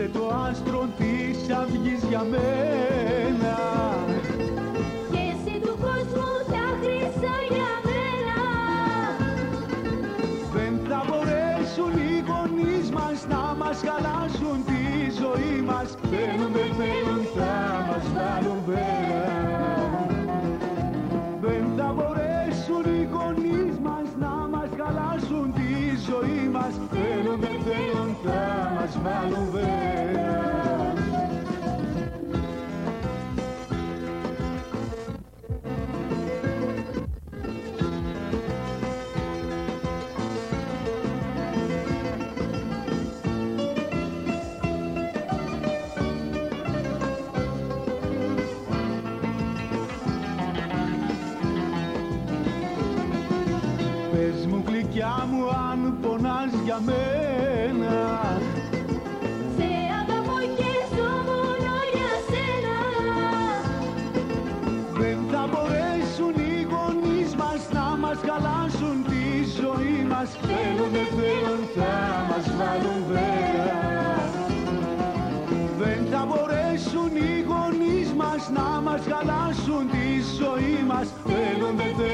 άστρο της αυγής για μένα. Και εσύ του κόσμου τα χρυσά για μένα. Δεν θα μπορέσουν οι γονείς μας να μας χαλάσουν τη ζωή μας. Θέλουν δεν θέλουν θα μας βάλουν πέρα. Δεν θα μπορέσουν οι γονείς μας να μας χαλάσουν τη ζωή μας. Θέλουν δεν θέλουν θα μας βάλουν πέρα Πες μου γλυκιά μου αν πονάς για μένα μας χαλάσουν τη ζωή μας Θέλουν δεν θέλουν θα μας βάλουν βέρα Δεν θα μπορέσουν οι γονείς μας να μας χαλάσουν τη ζωή μας Θέλουν δεν θέλουν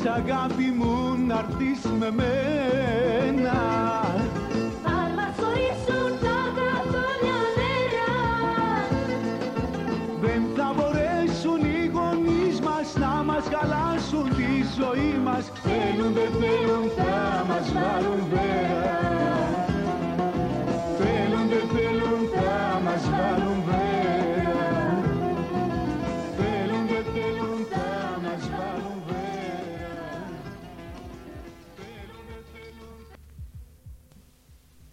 Θέλεις αγάπη μου να έρθεις με μένα. Αν μας χωρίσουν τα καθόλια μέρα Δεν θα μπορέσουν οι γονείς μας να μας χαλάσουν τη ζωή μας. Θέλουν δεν θέλουν θα μας βάλουν πέρα